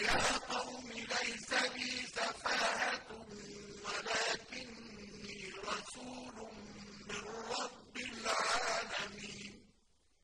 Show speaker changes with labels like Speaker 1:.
Speaker 1: يَا قَوْمِ